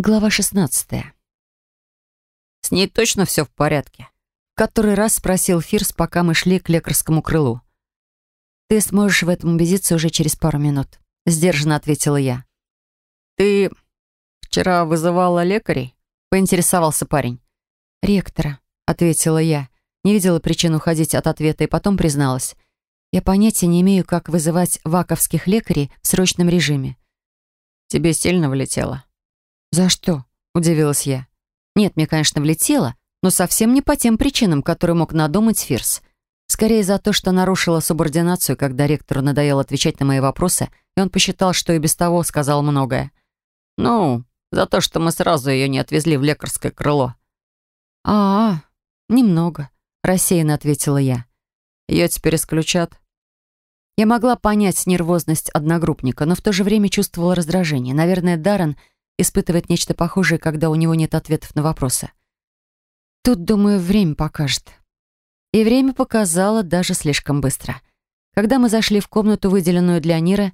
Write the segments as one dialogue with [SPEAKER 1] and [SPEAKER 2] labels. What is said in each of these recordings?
[SPEAKER 1] Глава 16.
[SPEAKER 2] «С ней точно все в порядке?»
[SPEAKER 1] Который раз спросил Фирс, пока мы шли к лекарскому крылу. «Ты сможешь в этом убедиться уже через пару минут», — сдержанно ответила я.
[SPEAKER 2] «Ты вчера вызывала лекарей?» — поинтересовался парень.
[SPEAKER 1] «Ректора», — ответила я. Не видела причин уходить от ответа и потом призналась. Я понятия не имею, как вызывать ваковских лекарей в срочном режиме.
[SPEAKER 2] «Тебе сильно влетело?»
[SPEAKER 1] «За что?» — удивилась я. «Нет, мне, конечно, влетело, но совсем не по тем причинам, которые мог надумать Фирс. Скорее за то, что нарушила субординацию, когда ректору надоело отвечать на мои вопросы, и он посчитал, что и без того сказал многое.
[SPEAKER 2] «Ну, за то, что мы сразу ее не отвезли в лекарское крыло».
[SPEAKER 1] «А, -а немного», — рассеянно ответила я.
[SPEAKER 2] «Ее теперь исключат?»
[SPEAKER 1] Я могла понять нервозность одногруппника, но в то же время чувствовала раздражение. Наверное, Даррен — испытывает нечто похожее, когда у него нет ответов на вопросы. Тут, думаю, время покажет. И время показало даже слишком быстро. Когда мы зашли в комнату, выделенную для Нира,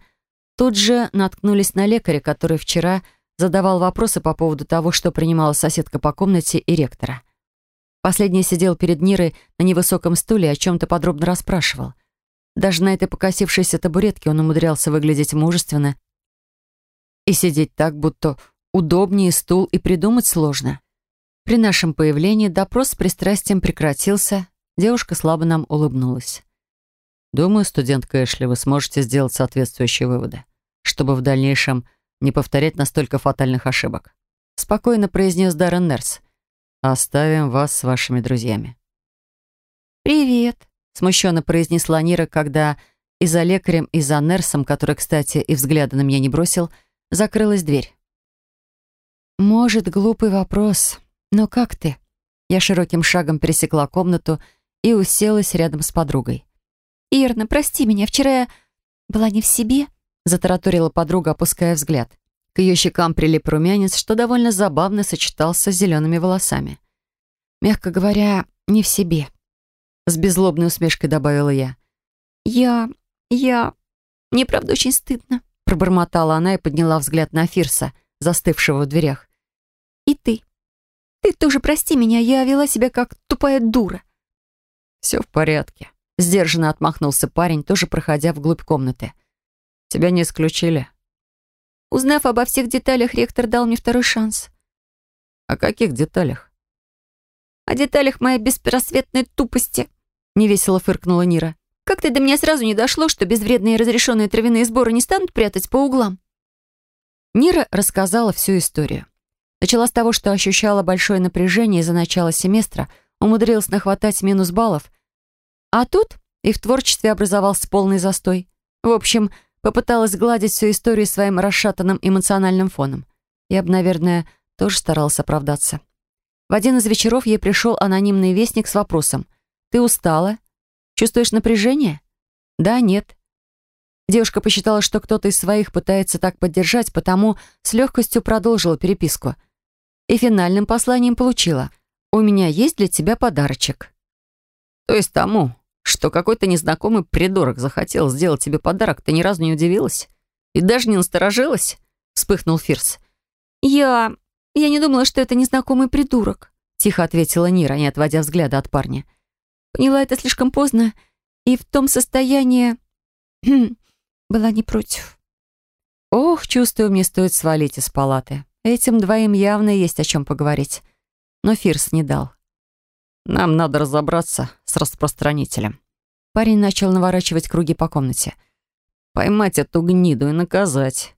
[SPEAKER 1] тут же наткнулись на лекаря, который вчера задавал вопросы по поводу того, что принимала соседка по комнате и ректора. Последний сидел перед Нирой на невысоком стуле и о чем-то подробно расспрашивал. Даже на этой покосившейся табуретке он умудрялся выглядеть мужественно и сидеть так, будто удобнее стул и придумать сложно. При нашем появлении допрос с пристрастием прекратился, девушка слабо нам улыбнулась.
[SPEAKER 2] «Думаю, студентка Эшли, вы сможете сделать соответствующие выводы, чтобы в дальнейшем не повторять настолько фатальных ошибок», спокойно произнес Даррен Нерс. «Оставим вас с вашими друзьями».
[SPEAKER 1] «Привет», — смущенно произнесла Нира, когда и за лекарем, и за Нерсом, который, кстати, и взгляда на меня не бросил, закрылась дверь. «Может, глупый вопрос, но как ты?» Я широким шагом пересекла комнату и уселась рядом с подругой. «Ирна, прости меня, вчера я была не в себе», затараторила подруга, опуская взгляд. К ее щекам прилип румянец, что довольно забавно сочетался с зелеными волосами. «Мягко говоря, не в себе», — с беззлобной усмешкой добавила я. «Я... я... мне правда очень стыдно», пробормотала она и подняла взгляд на Фирса, застывшего в дверях. «И ты. Ты тоже прости меня, я вела себя как тупая дура».
[SPEAKER 2] «Все в порядке», — сдержанно отмахнулся парень, тоже проходя вглубь комнаты. «Тебя не исключили?»
[SPEAKER 1] Узнав обо всех деталях, ректор дал мне второй шанс.
[SPEAKER 2] «О каких деталях?»
[SPEAKER 1] «О деталях моей беспросветной тупости», — невесело фыркнула Нира. Как-то до меня сразу не дошло, что безвредные разрешенные травяные сборы не станут прятать по углам. Нира рассказала всю историю. Начала с того, что ощущала большое напряжение из-за начала семестра, умудрилась нахватать минус баллов. А тут и в творчестве образовался полный застой. В общем, попыталась гладить всю историю своим расшатанным эмоциональным фоном. Я бы, наверное, тоже старалась оправдаться. В один из вечеров ей пришел анонимный вестник с вопросом «Ты устала?» Чувствуешь напряжение? Да, нет. Девушка посчитала, что кто-то из своих пытается так поддержать, потому с легкостью продолжила переписку. И финальным посланием получила. «У меня есть для тебя подарочек».
[SPEAKER 2] То есть тому, что какой-то незнакомый придурок захотел сделать тебе подарок, ты ни разу не удивилась? И даже не насторожилась?» Вспыхнул Фирс.
[SPEAKER 1] «Я... я не думала, что это незнакомый придурок», тихо ответила Нира, не отводя взгляда от парня. Поняла это слишком поздно и в том состоянии... Была не против. Ох, чувствую, мне стоит свалить из палаты. Этим двоим явно есть о чем поговорить. Но Фирс не дал.
[SPEAKER 2] Нам надо разобраться с распространителем.
[SPEAKER 1] Парень начал наворачивать круги по комнате.
[SPEAKER 2] Поймать эту гниду и наказать.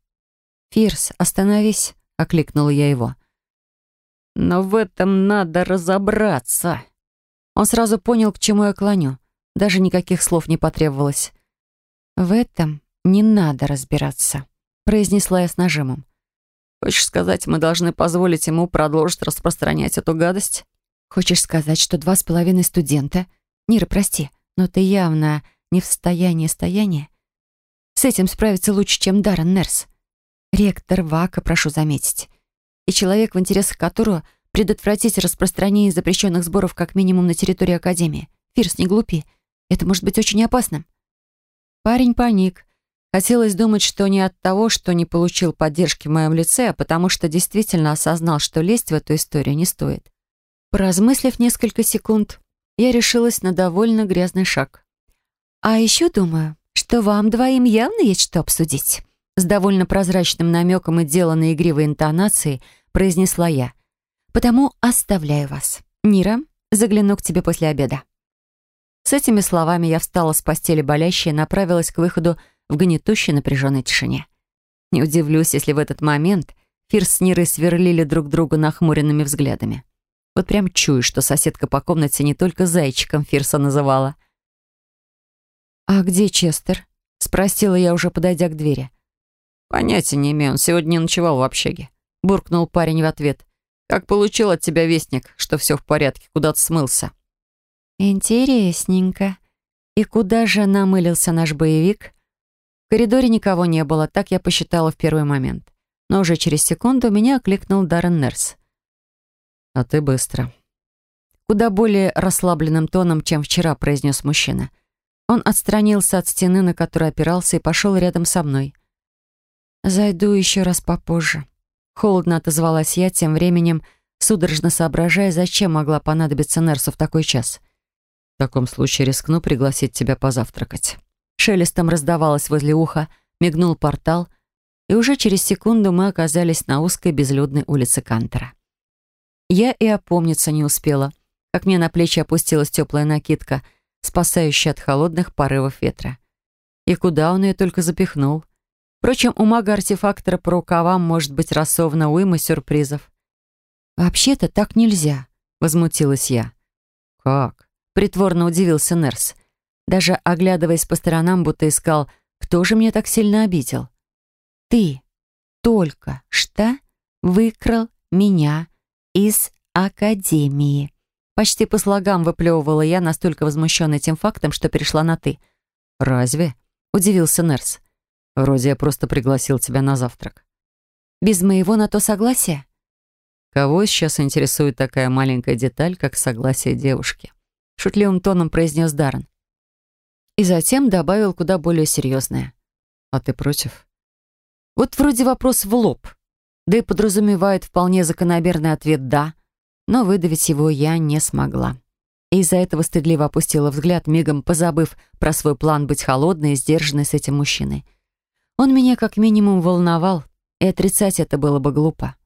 [SPEAKER 1] «Фирс, остановись», — окликнула я его.
[SPEAKER 2] «Но в этом надо разобраться»,
[SPEAKER 1] он сразу понял, к чему я клоню. Даже никаких слов не потребовалось. «В этом не надо разбираться», — произнесла я с нажимом.
[SPEAKER 2] «Хочешь сказать, мы должны позволить ему продолжить распространять эту гадость?»
[SPEAKER 1] «Хочешь сказать, что два с половиной студента? Нира, прости, но ты явно не в состоянии стояния. С этим справиться лучше, чем Даррен Нерс. Ректор Вака, прошу заметить. И человек, в интересах которого предотвратить распространение запрещенных сборов как минимум на территории Академии. Фирс, не глупи. Это может быть очень опасным. Парень паник. Хотелось думать, что не от того, что не получил поддержки в моем лице, а потому что действительно осознал, что лезть в эту историю не стоит. Поразмыслив несколько секунд, я решилась на довольно грязный шаг. «А еще думаю, что вам двоим явно есть что обсудить», с довольно прозрачным намеком и деланной игривой интонацией произнесла я. «Потому оставляю вас. Нира, загляну к тебе после обеда». С этими словами я встала с постели болящей и направилась к выходу в гнетущей напряженной тишине. Не удивлюсь, если в этот момент Фирс с Нирой сверлили друг друга нахмуренными взглядами. Вот прям чую, что соседка по комнате не только зайчиком Фирса называла. «А где Честер?» — спросила я, уже подойдя к двери.
[SPEAKER 2] «Понятия не имею, он сегодня не ночевал в общаге», — буркнул парень в ответ. «Как получил от тебя вестник, что все в порядке, куда-то смылся?»
[SPEAKER 1] «Интересненько. И куда же намылился наш боевик?» В коридоре никого не было, так я посчитала в первый момент. Но уже через секунду меня окликнул Даррен Нерс.
[SPEAKER 2] «А ты быстро».
[SPEAKER 1] Куда более расслабленным тоном, чем вчера, произнес мужчина. Он отстранился от стены, на которой опирался, и пошел рядом со мной. «Зайду еще раз попозже». Холодно отозвалась я, тем временем судорожно соображая, зачем могла понадобиться Нерсу в такой час.
[SPEAKER 2] «В таком случае рискну пригласить тебя позавтракать».
[SPEAKER 1] Шелестом раздавалось возле уха, мигнул портал, и уже через секунду мы оказались на узкой безлюдной улице Кантера. Я и опомниться не успела, как мне на плечи опустилась теплая накидка, спасающая от холодных порывов ветра. И куда он ее только запихнул. Впрочем, у мага-артефактора по рукавам может быть рассована уйма сюрпризов. «Вообще-то так нельзя», — возмутилась я.
[SPEAKER 2] «Как?»
[SPEAKER 1] — притворно удивился Нерс даже оглядываясь по сторонам, будто искал, кто же меня так сильно обидел. «Ты только что выкрал меня из академии». Почти по слогам выплевывала я, настолько возмущенная тем фактом, что перешла на «ты».
[SPEAKER 2] «Разве?» — удивился Нерс. «Вроде я просто пригласил тебя на завтрак».
[SPEAKER 1] «Без моего на то согласия?»
[SPEAKER 2] «Кого сейчас интересует такая маленькая деталь, как согласие девушки?»
[SPEAKER 1] Шутливым тоном произнес Даррен. И затем добавил куда более серьезное.
[SPEAKER 2] «А ты против?»
[SPEAKER 1] Вот вроде вопрос в лоб. Да и подразумевает вполне закономерный ответ «да», но выдавить его я не смогла. И из-за этого стыдливо опустила взгляд, мигом позабыв про свой план быть холодной и сдержанной с этим мужчиной. Он меня как минимум волновал, и отрицать это было бы глупо.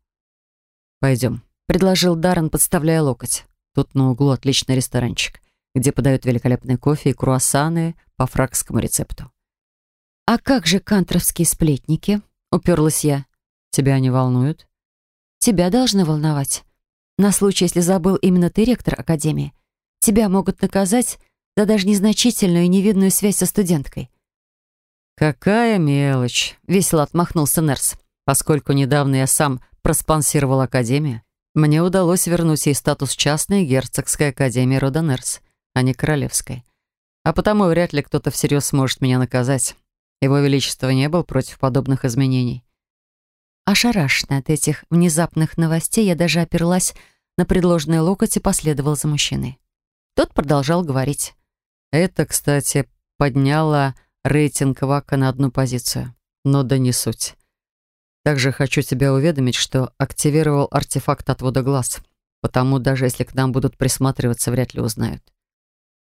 [SPEAKER 2] «Пойдем», — предложил Даррен, подставляя локоть. «Тут на углу отличный ресторанчик где подают великолепный кофе и круассаны по фракскому рецепту.
[SPEAKER 1] «А как же кантровские сплетники?» — уперлась я.
[SPEAKER 2] «Тебя они волнуют?»
[SPEAKER 1] «Тебя должны волновать. На случай, если забыл именно ты ректор Академии. Тебя могут наказать за даже незначительную и невидную связь со студенткой».
[SPEAKER 2] «Какая мелочь!» — весело отмахнулся Нерс. «Поскольку недавно я сам проспонсировал Академию, мне удалось вернуть ей статус частной герцогской Академии рода Нерс а не королевской. А потому вряд ли кто-то всерьез сможет меня наказать. Его Величество не был против подобных изменений.
[SPEAKER 1] Ошарашенная от этих внезапных новостей, я даже оперлась на предложенный локоть и последовала за мужчиной. Тот продолжал говорить.
[SPEAKER 2] Это, кстати, подняло рейтинг Вака на одну позицию. Но да не суть. Также хочу тебя уведомить, что активировал артефакт отвода глаз. Потому даже если к нам будут присматриваться, вряд ли узнают.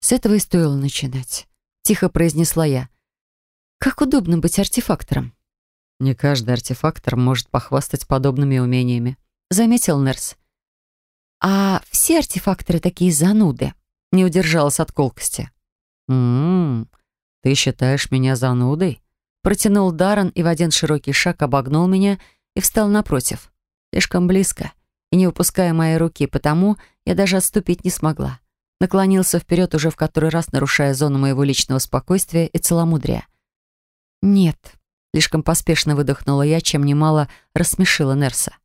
[SPEAKER 1] С этого и стоило начинать. Тихо произнесла я. Как удобно быть артефактором.
[SPEAKER 2] Не каждый артефактор может похвастать подобными умениями,
[SPEAKER 1] заметил Нерс. А все артефакторы такие зануды. Не удержалась от колкости.
[SPEAKER 2] «М-м, ты считаешь меня занудой?»
[SPEAKER 1] Протянул Даррен и в один широкий шаг обогнул меня и встал напротив. Слишком близко и не выпуская моей руки, потому я даже отступить не смогла наклонился вперед уже в который раз, нарушая зону моего личного спокойствия и целомудрия. «Нет», — слишком поспешно выдохнула я, чем немало рассмешила Нерса.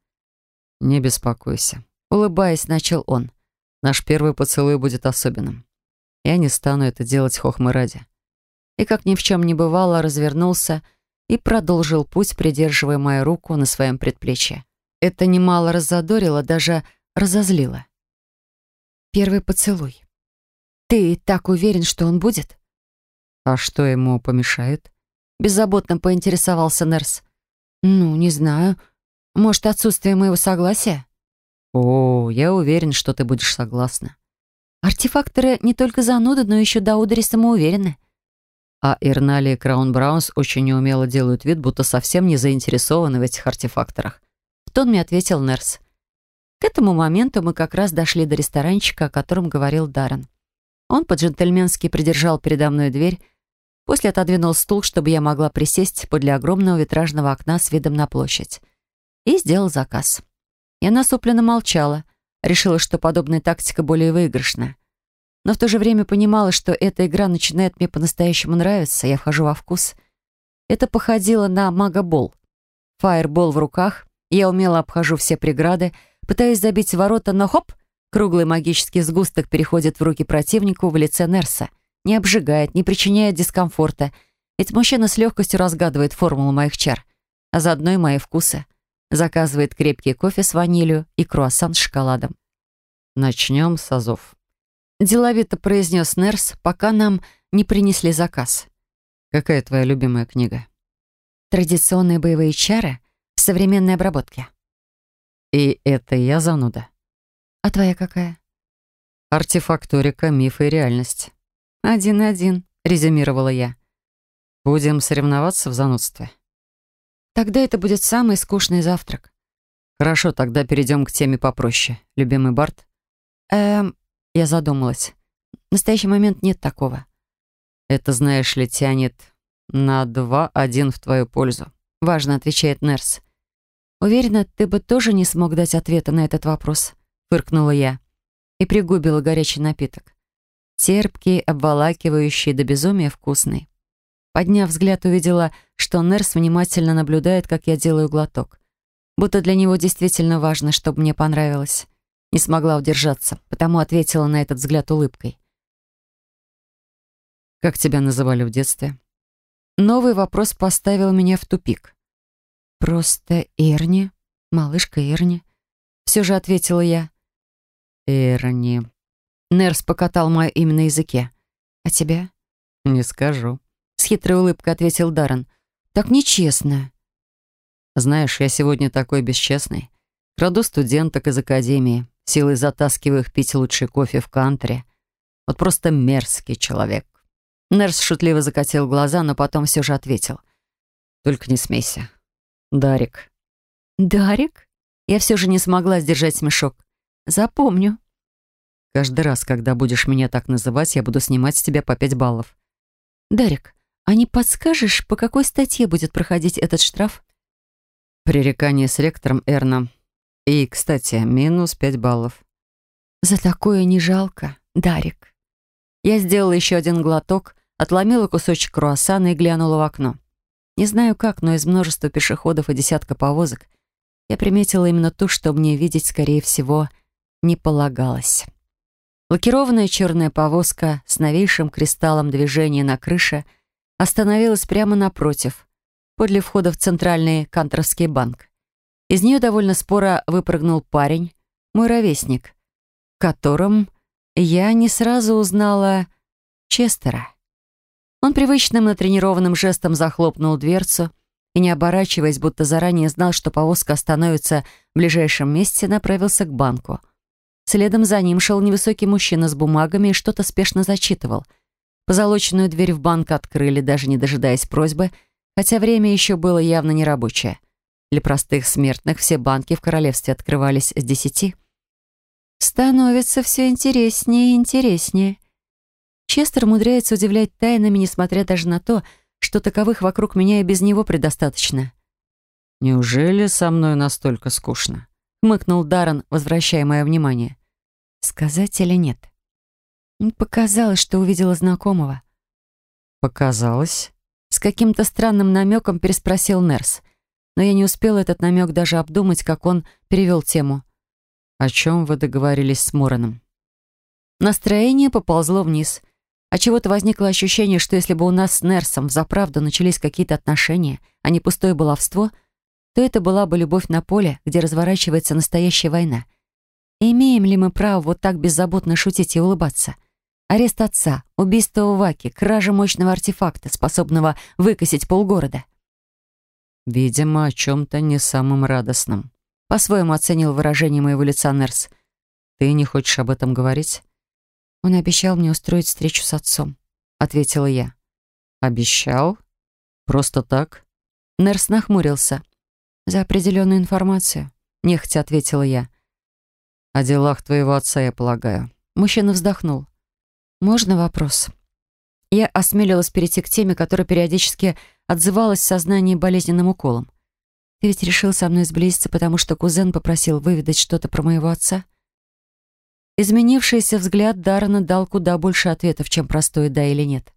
[SPEAKER 2] «Не беспокойся», — улыбаясь, начал он. «Наш первый поцелуй будет особенным. Я не стану это делать хохмы ради».
[SPEAKER 1] И, как ни в чем не бывало, развернулся и продолжил путь, придерживая мою руку на своем предплечье. Это немало раззадорило, даже разозлило. Первый поцелуй. Ты так уверен, что он будет?
[SPEAKER 2] А что ему помешает?
[SPEAKER 1] Беззаботно поинтересовался Нерс. «Ну, не знаю. Может, отсутствие моего согласия?»
[SPEAKER 2] «О, я уверен, что ты будешь согласна».
[SPEAKER 1] Артефакторы не только зануды, но еще до удари самоуверены.
[SPEAKER 2] А Ирнали и Краун Браунс очень неумело делают вид, будто совсем не заинтересованы в этих артефакторах.
[SPEAKER 1] В тон мне ответил Нерс. К этому моменту мы как раз дошли до ресторанчика, о котором говорил Даррен. Он по-джентльменски придержал передо мной дверь, после отодвинул стул, чтобы я могла присесть подле огромного витражного окна с видом на площадь. И сделал заказ. Я насупленно молчала, решила, что подобная тактика более выигрышная но в то же время понимала, что эта игра начинает мне по-настоящему нравиться, я вхожу во вкус. Это походило на магобол. Фаербол в руках, я умело обхожу все преграды, пытаюсь забить ворота, но хоп, круглый магический сгусток переходит в руки противнику в лице Нерса. Не обжигает, не причиняет дискомфорта, ведь мужчина с легкостью разгадывает формулу моих чар, а заодно и мои вкусы. Заказывает крепкий кофе с ванилью и круассан с шоколадом.
[SPEAKER 2] Начнем с азов.
[SPEAKER 1] Деловито произнес Нерс, пока нам не принесли заказ.
[SPEAKER 2] «Какая твоя любимая книга?»
[SPEAKER 1] «Традиционные боевые чары в современной обработке».
[SPEAKER 2] «И это я зануда».
[SPEAKER 1] «А твоя какая?»
[SPEAKER 2] «Артефакторика, мифы и реальность».
[SPEAKER 1] «Один-один», — резюмировала я.
[SPEAKER 2] «Будем соревноваться в занудстве».
[SPEAKER 1] «Тогда это будет самый скучный завтрак».
[SPEAKER 2] «Хорошо, тогда перейдем к теме попроще. Любимый Барт?»
[SPEAKER 1] «Эм, я задумалась. В настоящий момент нет такого.
[SPEAKER 2] Это, знаешь ли, тянет на два-один в твою пользу.
[SPEAKER 1] Важно, отвечает Нерс. Уверена, ты бы тоже не смог дать ответа на этот вопрос, фыркнула я и пригубила горячий напиток. Терпкий, обволакивающий до безумия вкусный. Подняв взгляд, увидела, что Нерс внимательно наблюдает, как я делаю глоток. Будто для него действительно важно, чтобы мне понравилось. Не смогла удержаться, потому ответила на этот взгляд улыбкой.
[SPEAKER 2] «Как тебя называли в детстве?»
[SPEAKER 1] Новый вопрос поставил меня в тупик. «Просто Эрни, малышка Эрни», — все же ответила я.
[SPEAKER 2] «Эрни».
[SPEAKER 1] Нерс покатал мое имя на языке. «А тебя?»
[SPEAKER 2] «Не скажу», —
[SPEAKER 1] с хитрой улыбкой ответил Даррен. «Так нечестно».
[SPEAKER 2] «Знаешь, я сегодня такой бесчестный. Краду студенток из академии силой затаскиваю их пить лучший кофе в кантре. Вот просто мерзкий человек. Нерс шутливо закатил глаза, но потом все же ответил. «Только не смейся. Дарик».
[SPEAKER 1] «Дарик?» Я все же не смогла сдержать смешок. «Запомню».
[SPEAKER 2] «Каждый раз, когда будешь меня так называть, я буду снимать с тебя по пять баллов».
[SPEAKER 1] «Дарик, а не подскажешь, по какой статье будет проходить этот штраф?»
[SPEAKER 2] «Пререкание с ректором Эрна и, кстати, минус пять баллов.
[SPEAKER 1] За такое не жалко, Дарик. Я сделала еще один глоток, отломила кусочек круассана и глянула в окно. Не знаю как, но из множества пешеходов и десятка повозок я приметила именно ту, что мне видеть, скорее всего, не полагалось. Лакированная черная повозка с новейшим кристаллом движения на крыше остановилась прямо напротив, подле входа в центральный Кантровский банк. Из нее довольно споро выпрыгнул парень, мой ровесник, которым я не сразу узнала Честера. Он привычным натренированным жестом захлопнул дверцу и, не оборачиваясь, будто заранее знал, что повозка остановится в ближайшем месте, направился к банку. Следом за ним шел невысокий мужчина с бумагами и что-то спешно зачитывал. Позолоченную дверь в банк открыли, даже не дожидаясь просьбы, хотя время еще было явно нерабочее. Для простых смертных все банки в королевстве открывались с десяти. Становится все интереснее и интереснее. Честер умудряется удивлять тайнами, несмотря даже на то, что таковых вокруг меня и без него предостаточно.
[SPEAKER 2] «Неужели со мной настолько скучно?»
[SPEAKER 1] — хмыкнул Даррен, возвращая мое внимание. «Сказать или нет?» Показалось, что увидела знакомого.
[SPEAKER 2] «Показалось?»
[SPEAKER 1] С каким-то странным намеком переспросил Нерс но я не успела этот намек даже обдумать, как он перевел тему.
[SPEAKER 2] «О чем вы договорились с Мороном?»
[SPEAKER 1] Настроение поползло вниз. А чего-то возникло ощущение, что если бы у нас с Нерсом взаправду начались какие-то отношения, а не пустое баловство, то это была бы любовь на поле, где разворачивается настоящая война. И имеем ли мы право вот так беззаботно шутить и улыбаться? Арест отца, убийство Ваки, кража мощного артефакта, способного выкосить полгорода.
[SPEAKER 2] «Видимо, о чем-то не самым радостном», — по-своему оценил выражение моего лица Нерс. «Ты не хочешь об этом говорить?»
[SPEAKER 1] «Он обещал мне устроить встречу с отцом», — ответила я.
[SPEAKER 2] «Обещал? Просто так?»
[SPEAKER 1] Нерс нахмурился. «За определенную информацию», — нехотя ответила я.
[SPEAKER 2] «О делах твоего отца, я полагаю».
[SPEAKER 1] Мужчина вздохнул. «Можно вопрос?» Я осмелилась перейти к теме, которая периодически отзывалась в сознании болезненным уколом. «Ты ведь решил со мной сблизиться, потому что кузен попросил выведать что-то про моего отца?» Изменившийся взгляд Даррена дал куда больше ответов, чем простое «да» или «нет».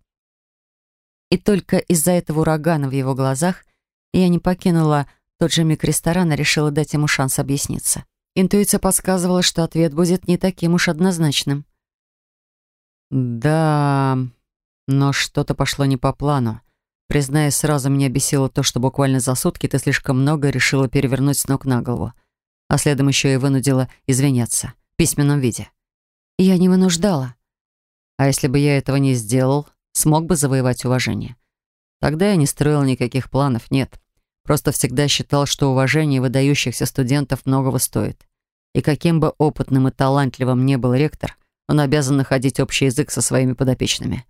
[SPEAKER 1] И только из-за этого урагана в его глазах я не покинула тот же миг ресторана, решила дать ему шанс объясниться. Интуиция подсказывала, что ответ будет не таким уж однозначным.
[SPEAKER 2] «Да, но что-то пошло не по плану. Признаюсь, сразу меня бесило то, что буквально за сутки ты слишком много решила перевернуть с ног на голову, а следом еще и вынудила извиняться письменном виде».
[SPEAKER 1] «Я не вынуждала».
[SPEAKER 2] «А если бы я этого не сделал, смог бы завоевать уважение?» Тогда я не строил никаких планов, нет. Просто всегда считал, что уважение выдающихся студентов многого стоит. И каким бы опытным и талантливым ни был ректор, он обязан находить общий язык со своими подопечными.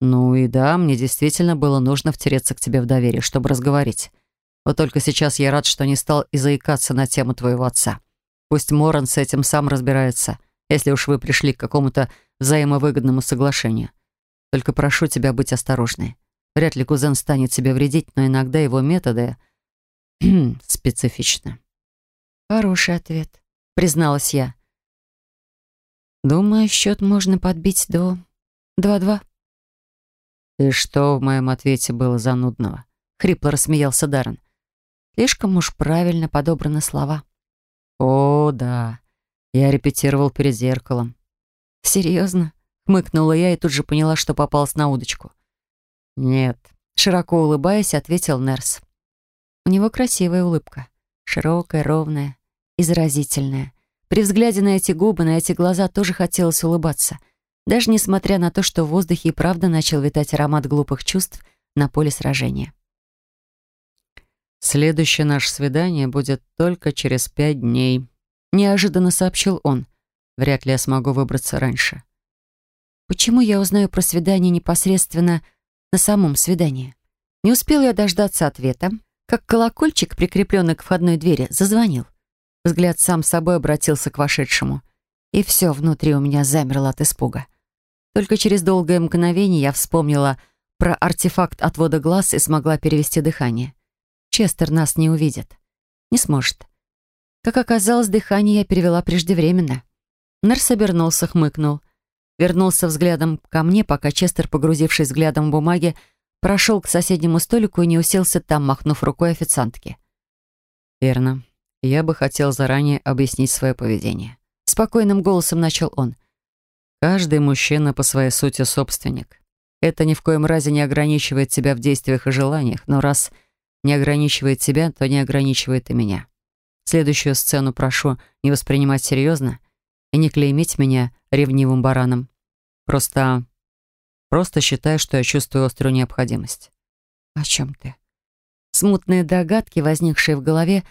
[SPEAKER 2] Ну и да, мне действительно было нужно втереться к тебе в доверие, чтобы разговорить. Вот только сейчас я рад, что не стал и заикаться на тему твоего отца. Пусть Моран с этим сам разбирается, если уж вы пришли к какому-то взаимовыгодному соглашению. Только прошу тебя быть осторожной. Вряд ли кузен станет себе вредить, но иногда его методы специфичны.
[SPEAKER 1] Хороший ответ, призналась я. Думаю, счет можно подбить до два-два.
[SPEAKER 2] И что в моем ответе было занудного? Хрипло рассмеялся Даррен.
[SPEAKER 1] Слишком уж правильно подобраны слова.
[SPEAKER 2] О, да. Я репетировал перед зеркалом.
[SPEAKER 1] Серьезно? Хмыкнула я и тут же поняла, что попалась на удочку.
[SPEAKER 2] Нет.
[SPEAKER 1] Широко улыбаясь, ответил Нерс. У него красивая улыбка. Широкая, ровная и заразительная. При взгляде на эти губы, на эти глаза тоже хотелось улыбаться. Даже несмотря на то, что в воздухе и правда начал витать аромат глупых чувств на поле сражения.
[SPEAKER 2] «Следующее наше свидание будет только через пять дней», —
[SPEAKER 1] неожиданно сообщил он.
[SPEAKER 2] «Вряд ли я смогу выбраться раньше».
[SPEAKER 1] «Почему я узнаю про свидание непосредственно на самом свидании?» Не успел я дождаться ответа, как колокольчик, прикрепленный к входной двери, зазвонил. Взгляд сам собой обратился к вошедшему. И все внутри у меня замерло от испуга. Только через долгое мгновение я вспомнила про артефакт отвода глаз и смогла перевести дыхание. Честер нас не увидит. Не сможет. Как оказалось, дыхание я перевела преждевременно. Нерс обернулся, хмыкнул. Вернулся взглядом ко мне, пока Честер, погрузившись взглядом в бумаги, прошел к соседнему столику и не уселся там, махнув рукой официантке.
[SPEAKER 2] «Верно. Я бы хотел заранее объяснить свое поведение.
[SPEAKER 1] Спокойным голосом начал он.
[SPEAKER 2] Каждый мужчина по своей сути собственник. Это ни в коем разе не ограничивает тебя в действиях и желаниях, но раз не ограничивает тебя, то не ограничивает и меня. Следующую сцену прошу не воспринимать серьезно и не клеймить меня ревнивым бараном. Просто... просто считай, что я чувствую острую необходимость.
[SPEAKER 1] О чем ты? Смутные догадки, возникшие в голове,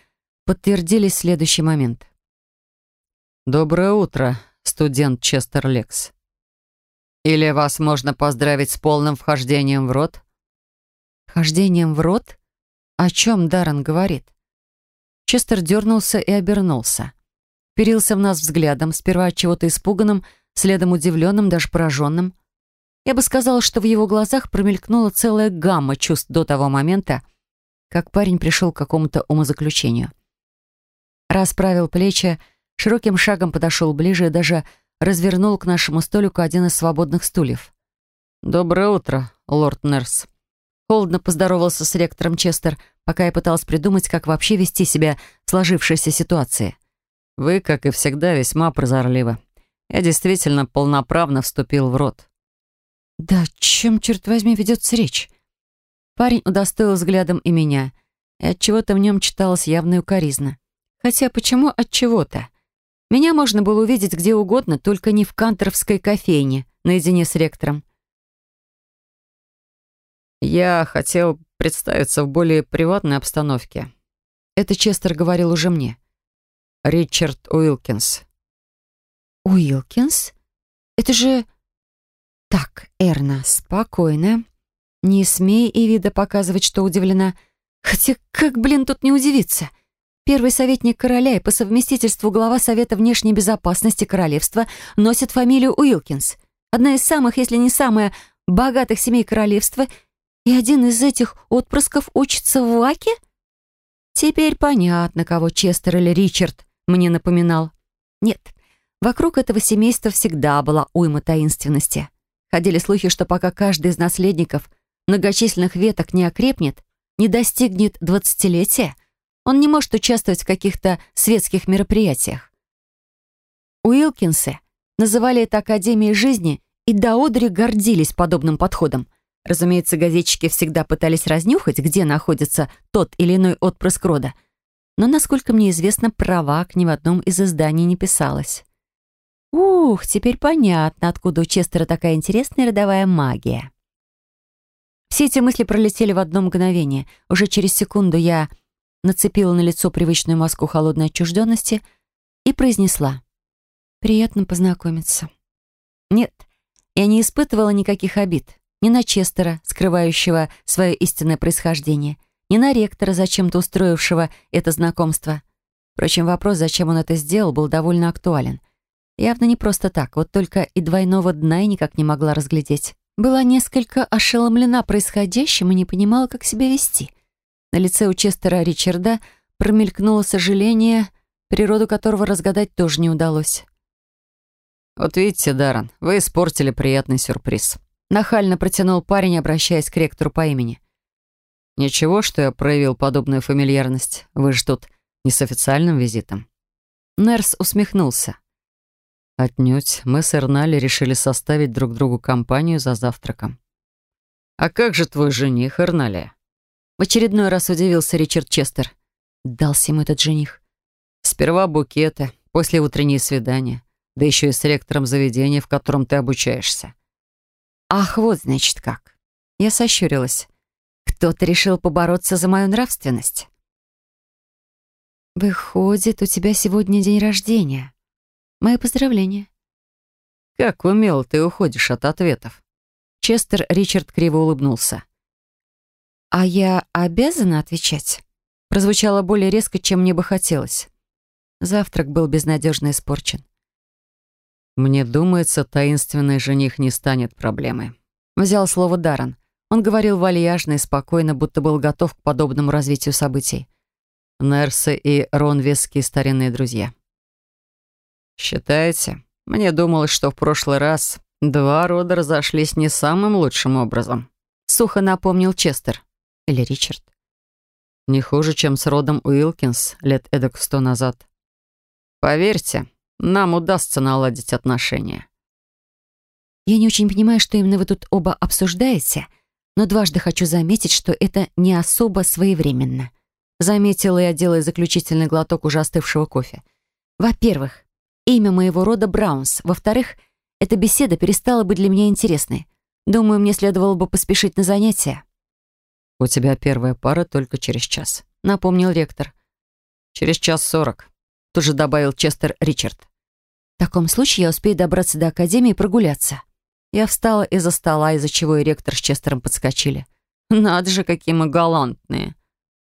[SPEAKER 1] подтвердились в следующий момент.
[SPEAKER 2] «Доброе утро, студент Честер Лекс. Или вас можно поздравить с полным вхождением в рот?»
[SPEAKER 1] «Вхождением в рот? О чем Даррен говорит?» Честер дернулся и обернулся. Перился в нас взглядом, сперва от чего-то испуганным, следом удивленным, даже пораженным. Я бы сказала, что в его глазах промелькнула целая гамма чувств до того момента, как парень пришел к какому-то умозаключению расправил плечи, широким шагом подошел ближе и даже развернул к нашему столику один из свободных стульев.
[SPEAKER 2] «Доброе утро, лорд Нерс».
[SPEAKER 1] Холодно поздоровался с ректором Честер, пока я пыталась придумать, как вообще вести себя в сложившейся ситуации.
[SPEAKER 2] «Вы, как и всегда, весьма прозорливы. Я действительно полноправно вступил в рот».
[SPEAKER 1] «Да чем, черт возьми, ведется речь?» Парень удостоил взглядом и меня, и от чего то в нем читалась явная укоризна. Хотя почему от чего-то? Меня можно было увидеть где угодно, только не в канторовской кофейне,
[SPEAKER 2] наедине с ректором. «Я хотел представиться в более приватной обстановке». Это Честер говорил уже мне. «Ричард Уилкинс».
[SPEAKER 1] «Уилкинс? Это же...» «Так, Эрна, спокойно. Не смей и вида показывать, что удивлена. Хотя как, блин, тут не удивиться?» Первый советник короля и по совместительству глава Совета внешней безопасности королевства носит фамилию Уилкинс. Одна из самых, если не самая, богатых семей королевства. И один из этих отпрысков учится в Ваке? Теперь понятно, кого Честер или Ричард мне напоминал. Нет, вокруг этого семейства всегда была уйма таинственности. Ходили слухи, что пока каждый из наследников многочисленных веток не окрепнет, не достигнет двадцатилетия, он не может участвовать в каких-то светских мероприятиях. Уилкинсы называли это Академией жизни и до одри гордились подобным подходом. Разумеется, газетчики всегда пытались разнюхать, где находится тот или иной отпрыск рода. Но, насколько мне известно, права к ни в одном из изданий не писалось. Ух, теперь понятно, откуда у Честера такая интересная родовая магия. Все эти мысли пролетели в одно мгновение. Уже через секунду я нацепила на лицо привычную маску холодной отчужденности и произнесла. «Приятно познакомиться». Нет, я не испытывала никаких обид. Ни на Честера, скрывающего свое истинное происхождение, ни на ректора, зачем-то устроившего это знакомство. Впрочем, вопрос, зачем он это сделал, был довольно актуален. Явно не просто так, вот только и двойного дна я никак не могла разглядеть. Была несколько ошеломлена происходящим и не понимала, как себя вести — на лице у Честера Ричарда промелькнуло сожаление, природу которого разгадать тоже не удалось.
[SPEAKER 2] «Вот видите, Даррен, вы испортили приятный сюрприз», — нахально протянул парень, обращаясь к ректору по имени. «Ничего, что я проявил подобную фамильярность. Вы же тут не с официальным визитом».
[SPEAKER 1] Нерс усмехнулся.
[SPEAKER 2] Отнюдь, мы с Эрнали решили составить друг другу компанию за завтраком. «А как же твой жених, Эрналия?»
[SPEAKER 1] В очередной раз удивился Ричард Честер. Дался ему этот жених.
[SPEAKER 2] Сперва букеты, после утренние свидания, да еще и с ректором заведения, в котором ты обучаешься.
[SPEAKER 1] Ах, вот значит как. Я сощурилась. Кто-то решил побороться за мою нравственность. Выходит, у тебя сегодня день рождения. Мои поздравления.
[SPEAKER 2] Как умело ты уходишь от ответов.
[SPEAKER 1] Честер Ричард криво улыбнулся. «А я обязана отвечать?» Прозвучало более резко, чем мне бы хотелось. Завтрак был безнадежно испорчен.
[SPEAKER 2] «Мне думается, таинственный жених не станет проблемой», — взял слово Даррен. Он говорил вальяжно и спокойно, будто был готов к подобному развитию событий. Нерсы и Рон Веские старинные друзья. «Считаете? Мне думалось, что в прошлый раз два рода разошлись не самым лучшим образом», — сухо напомнил Честер.
[SPEAKER 1] Или Ричард?
[SPEAKER 2] Не хуже, чем с родом Уилкинс лет эдак сто назад. Поверьте, нам удастся наладить отношения.
[SPEAKER 1] Я не очень понимаю, что именно вы тут оба обсуждаете, но дважды хочу заметить, что это не особо своевременно. Заметила я, делая заключительный глоток уже остывшего кофе. Во-первых, имя моего рода Браунс. Во-вторых, эта беседа перестала быть для меня интересной. Думаю, мне следовало бы поспешить на занятия.
[SPEAKER 2] «У тебя первая пара только через час», — напомнил ректор. «Через час сорок», — тут же добавил Честер Ричард.
[SPEAKER 1] «В таком случае я успею добраться до Академии и прогуляться». Я встала из-за стола, из-за чего и ректор с Честером подскочили. «Надо же, какие мы галантные!»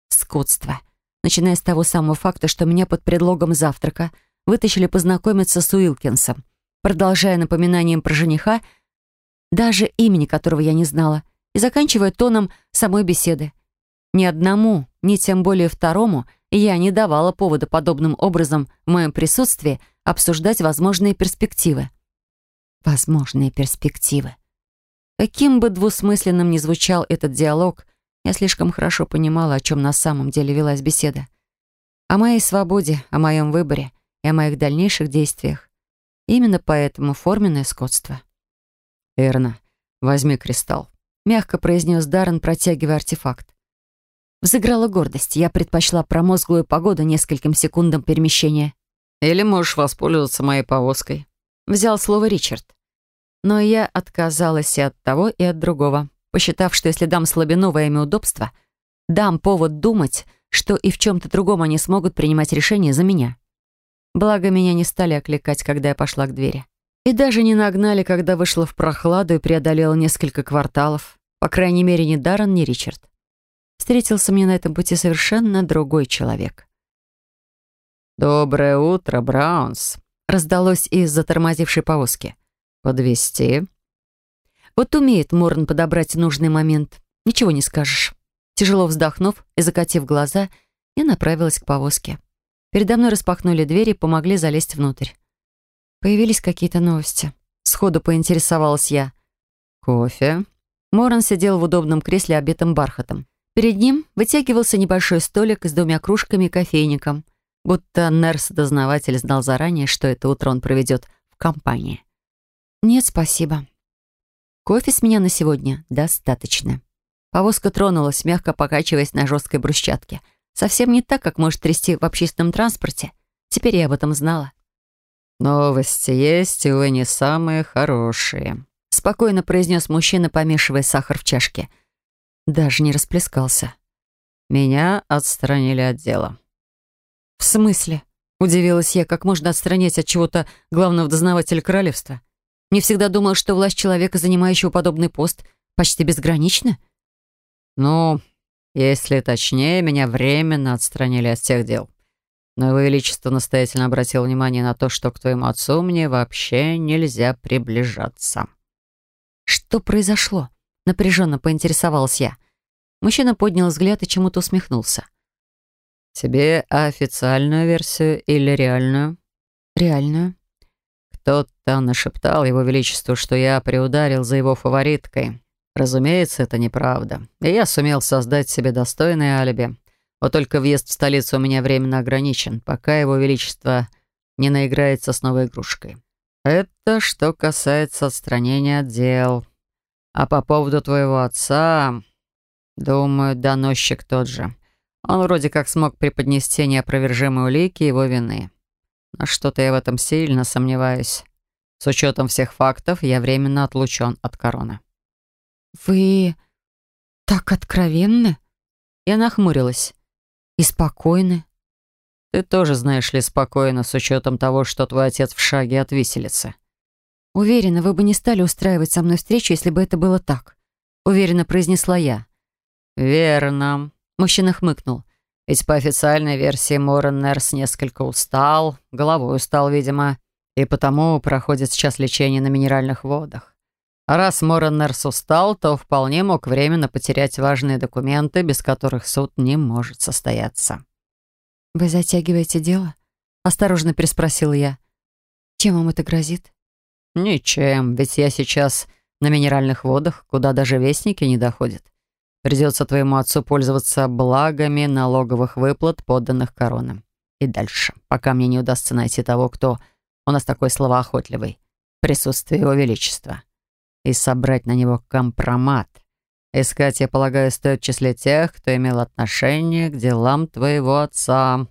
[SPEAKER 1] Скотство. Начиная с того самого факта, что меня под предлогом завтрака вытащили познакомиться с Уилкинсом, продолжая напоминанием про жениха, даже имени которого я не знала, и заканчивая тоном самой беседы. Ни одному, ни тем более второму я не давала повода подобным образом в моем присутствии обсуждать возможные перспективы. Возможные перспективы. Каким бы двусмысленным ни звучал этот диалог, я слишком хорошо понимала, о чем на самом деле велась беседа. О моей свободе, о моем выборе и о моих дальнейших действиях. Именно поэтому форменное скотство.
[SPEAKER 2] «Эрна, возьми кристалл»,
[SPEAKER 1] мягко произнес Даррен, протягивая артефакт. Взыграла гордость. Я предпочла промозглую погоду нескольким секундам перемещения.
[SPEAKER 2] «Или можешь воспользоваться моей повозкой», —
[SPEAKER 1] взял слово Ричард. но я отказалась и от того, и от другого, посчитав, что если дам слабину во имя удобства, дам повод думать, что и в чем-то другом они смогут принимать решения за меня. Благо, меня не стали окликать, когда я пошла к двери. И даже не нагнали, когда вышла в прохладу и преодолела несколько кварталов. По крайней мере, ни Даррен, ни Ричард. Встретился мне на этом пути совершенно другой человек.
[SPEAKER 2] «Доброе утро, Браунс!»
[SPEAKER 1] раздалось из затормозившей повозки.
[SPEAKER 2] «Подвезти?»
[SPEAKER 1] Вот умеет Морн подобрать нужный момент. Ничего не скажешь. Тяжело вздохнув и закатив глаза, я направилась к повозке. Передо мной распахнули двери и помогли залезть внутрь. Появились какие-то новости. Сходу поинтересовалась я.
[SPEAKER 2] «Кофе?»
[SPEAKER 1] Моран сидел в удобном кресле, обитым бархатом. Перед ним вытягивался небольшой столик с двумя кружками и кофейником, будто Нерс-дознаватель знал заранее, что это утро он проведет в компании. «Нет, спасибо. Кофе с меня на сегодня достаточно». Повозка тронулась, мягко покачиваясь на жесткой брусчатке. Совсем не так, как может трясти в общественном транспорте. Теперь я об этом знала.
[SPEAKER 2] «Новости есть, и вы не самые хорошие», —
[SPEAKER 1] спокойно произнес мужчина, помешивая сахар в чашке. Даже не расплескался.
[SPEAKER 2] «Меня отстранили от дела».
[SPEAKER 1] «В смысле?» — удивилась я, как можно отстранять от чего-то главного дознавателя королевства. Не всегда думала, что власть человека, занимающего подобный пост, почти безгранична.
[SPEAKER 2] «Ну, если точнее, меня временно отстранили от всех дел. Но Его Величество настоятельно обратил внимание на то, что к твоему отцу мне вообще нельзя приближаться.
[SPEAKER 1] «Что произошло?» — напряженно поинтересовалась я. Мужчина поднял взгляд и чему-то усмехнулся.
[SPEAKER 2] «Тебе официальную версию или реальную?»
[SPEAKER 1] «Реальную».
[SPEAKER 2] Кто-то нашептал Его Величеству, что я приударил за его фавориткой. Разумеется, это неправда. И я сумел создать себе достойное алиби. Вот только въезд в столицу у меня временно ограничен, пока его величество не наиграется с новой игрушкой. Это что касается отстранения от дел. А по поводу твоего отца, думаю, доносчик тот же. Он вроде как смог преподнести неопровержимые улики его вины. Но что-то я в этом сильно сомневаюсь. С учетом всех фактов, я временно отлучен от короны.
[SPEAKER 1] «Вы так откровенны?» Я нахмурилась и спокойны.
[SPEAKER 2] Ты тоже, знаешь ли, спокойно, с учетом того, что твой отец в шаге от виселицы.
[SPEAKER 1] Уверена, вы бы не стали устраивать со мной встречу, если бы это было так. Уверенно произнесла я.
[SPEAKER 2] Верно.
[SPEAKER 1] Мужчина хмыкнул.
[SPEAKER 2] Ведь по официальной версии Морен Нерс несколько устал, головой устал, видимо, и потому проходит сейчас лечение на минеральных водах. А раз Мораннерс устал, то вполне мог временно потерять важные документы, без которых суд не может состояться.
[SPEAKER 1] «Вы затягиваете дело?» — осторожно переспросила я. «Чем вам это грозит?»
[SPEAKER 2] «Ничем, ведь я сейчас на минеральных водах, куда даже вестники не доходят. Придется твоему отцу пользоваться благами налоговых выплат, подданных коронам. И дальше, пока мне не удастся найти того, кто у нас такой словоохотливый, присутствие его величества» и собрать на него компромат. Искать, я полагаю, стоит в числе тех, кто имел отношение к делам твоего отца.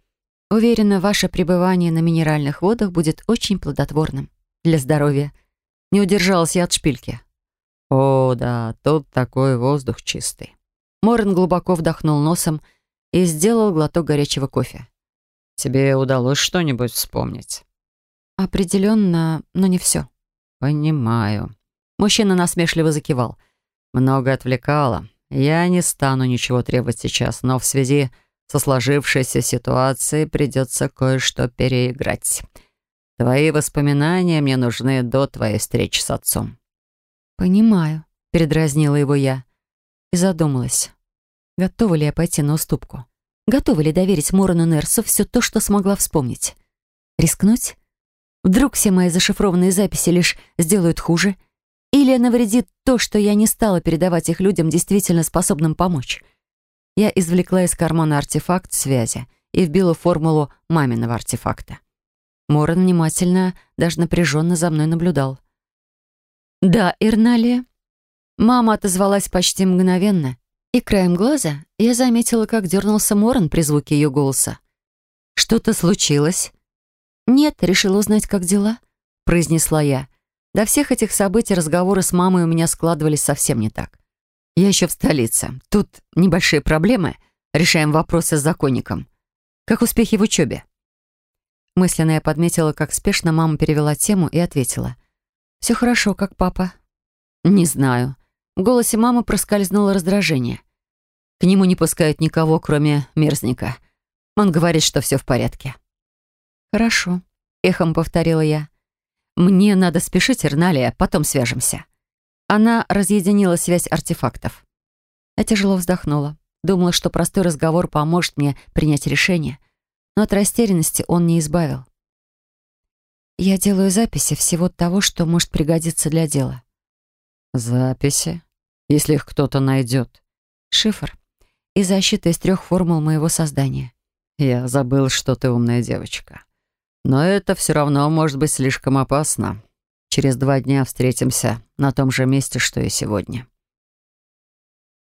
[SPEAKER 1] Уверена, ваше пребывание на минеральных водах будет очень плодотворным для здоровья. Не удержалась я от шпильки.
[SPEAKER 2] О, да, тут такой воздух чистый.
[SPEAKER 1] Морен глубоко вдохнул носом и сделал глоток горячего кофе.
[SPEAKER 2] Тебе удалось что-нибудь вспомнить?
[SPEAKER 1] Определенно, но не все.
[SPEAKER 2] Понимаю.
[SPEAKER 1] Мужчина насмешливо закивал.
[SPEAKER 2] «Много отвлекало. Я не стану ничего требовать сейчас, но в связи со сложившейся ситуацией придется кое-что переиграть. Твои воспоминания мне нужны до твоей встречи с отцом».
[SPEAKER 1] «Понимаю», — передразнила его я и задумалась. Готова ли я пойти на уступку? Готова ли доверить Морону Нерсу все то, что смогла вспомнить? Рискнуть? Вдруг все мои зашифрованные записи лишь сделают хуже — или навредит то, что я не стала передавать их людям, действительно способным помочь. Я извлекла из кармана артефакт связи и вбила формулу маминого артефакта. Моран внимательно, даже напряженно за мной наблюдал. «Да, Ирналия». Мама отозвалась почти мгновенно, и краем глаза я заметила, как дернулся Моран при звуке ее голоса. «Что-то случилось?» «Нет, решила узнать, как дела», — произнесла я.
[SPEAKER 2] До всех этих событий разговоры с мамой у меня складывались совсем не так. Я еще в столице. Тут небольшие проблемы. Решаем вопросы с законником. Как успехи в учебе? Мысленно я подметила, как спешно мама перевела тему и ответила. «Все хорошо, как папа». «Не знаю». В голосе мамы проскользнуло раздражение. К нему не пускают никого, кроме мерзника. Он говорит, что все в порядке. «Хорошо», — эхом повторила я. «Мне надо спешить, Эрналия, потом свяжемся». Она разъединила связь артефактов. Я тяжело вздохнула. Думала, что простой разговор поможет мне принять решение. Но от растерянности он не избавил. Я делаю записи всего того, что может пригодиться для дела. Записи? Если их кто-то найдет. Шифр. И защита из трех формул моего создания. Я забыл, что ты умная девочка. Но это все равно может быть слишком опасно. Через два дня встретимся на том же месте, что и сегодня.